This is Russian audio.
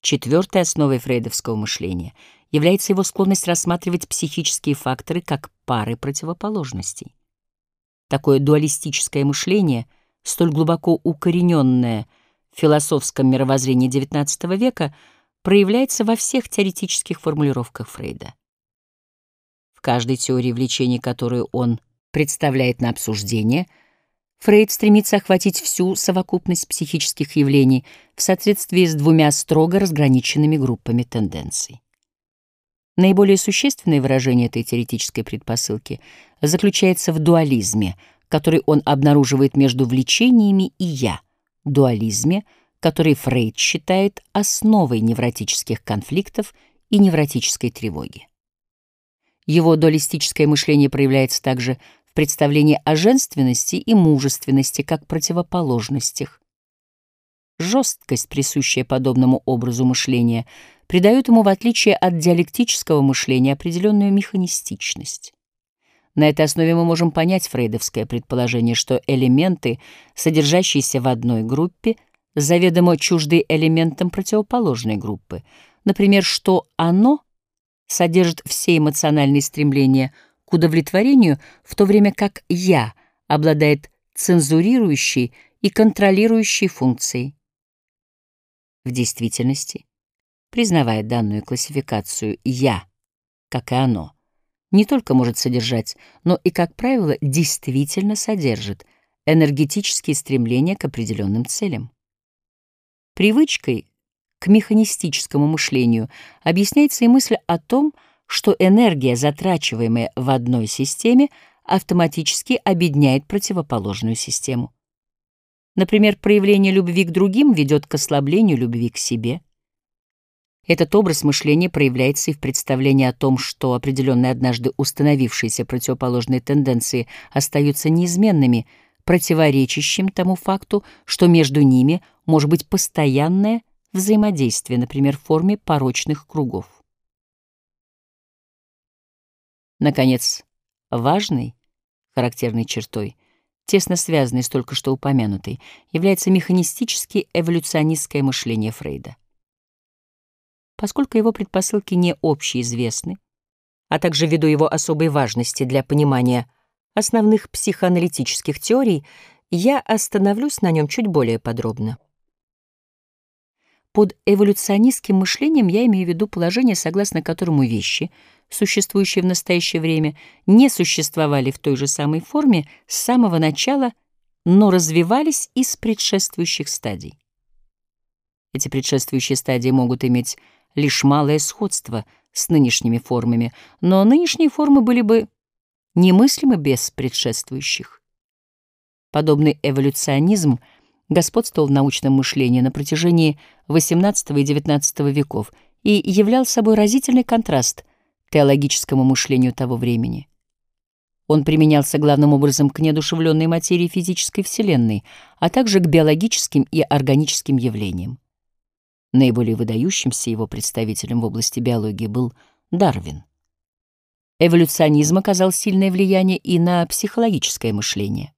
Четвертой основой фрейдовского мышления является его склонность рассматривать психические факторы как пары противоположностей. Такое дуалистическое мышление, столь глубоко укорененное в философском мировоззрении XIX века, проявляется во всех теоретических формулировках Фрейда. В каждой теории влечений, которую он представляет на обсуждение – Фрейд стремится охватить всю совокупность психических явлений в соответствии с двумя строго разграниченными группами тенденций. Наиболее существенное выражение этой теоретической предпосылки заключается в дуализме, который он обнаруживает между влечениями и «я», дуализме, который Фрейд считает основой невротических конфликтов и невротической тревоги. Его дуалистическое мышление проявляется также представление о женственности и мужественности как противоположностях. Жесткость, присущая подобному образу мышления, придает ему, в отличие от диалектического мышления, определенную механистичность. На этой основе мы можем понять фрейдовское предположение, что элементы, содержащиеся в одной группе, заведомо чужды элементам противоположной группы. Например, что оно содержит все эмоциональные стремления – к удовлетворению, в то время как «я» обладает цензурирующей и контролирующей функцией. В действительности, признавая данную классификацию «я», как и оно, не только может содержать, но и, как правило, действительно содержит энергетические стремления к определенным целям. Привычкой к механистическому мышлению объясняется и мысль о том, что что энергия, затрачиваемая в одной системе, автоматически объединяет противоположную систему. Например, проявление любви к другим ведет к ослаблению любви к себе. Этот образ мышления проявляется и в представлении о том, что определенные однажды установившиеся противоположные тенденции остаются неизменными, противоречащим тому факту, что между ними может быть постоянное взаимодействие, например, в форме порочных кругов. Наконец, важной, характерной чертой, тесно связанной с только что упомянутой, является механистически эволюционистское мышление Фрейда. Поскольку его предпосылки не общеизвестны, а также ввиду его особой важности для понимания основных психоаналитических теорий, я остановлюсь на нем чуть более подробно. Под эволюционистским мышлением я имею в виду положение, согласно которому вещи — существующие в настоящее время, не существовали в той же самой форме с самого начала, но развивались из предшествующих стадий. Эти предшествующие стадии могут иметь лишь малое сходство с нынешними формами, но нынешние формы были бы немыслимы без предшествующих. Подобный эволюционизм господствовал в научном мышлении на протяжении XVIII и XIX веков и являл собой разительный контраст теологическому мышлению того времени. Он применялся главным образом к неодушевленной материи физической Вселенной, а также к биологическим и органическим явлениям. Наиболее выдающимся его представителем в области биологии был Дарвин. Эволюционизм оказал сильное влияние и на психологическое мышление.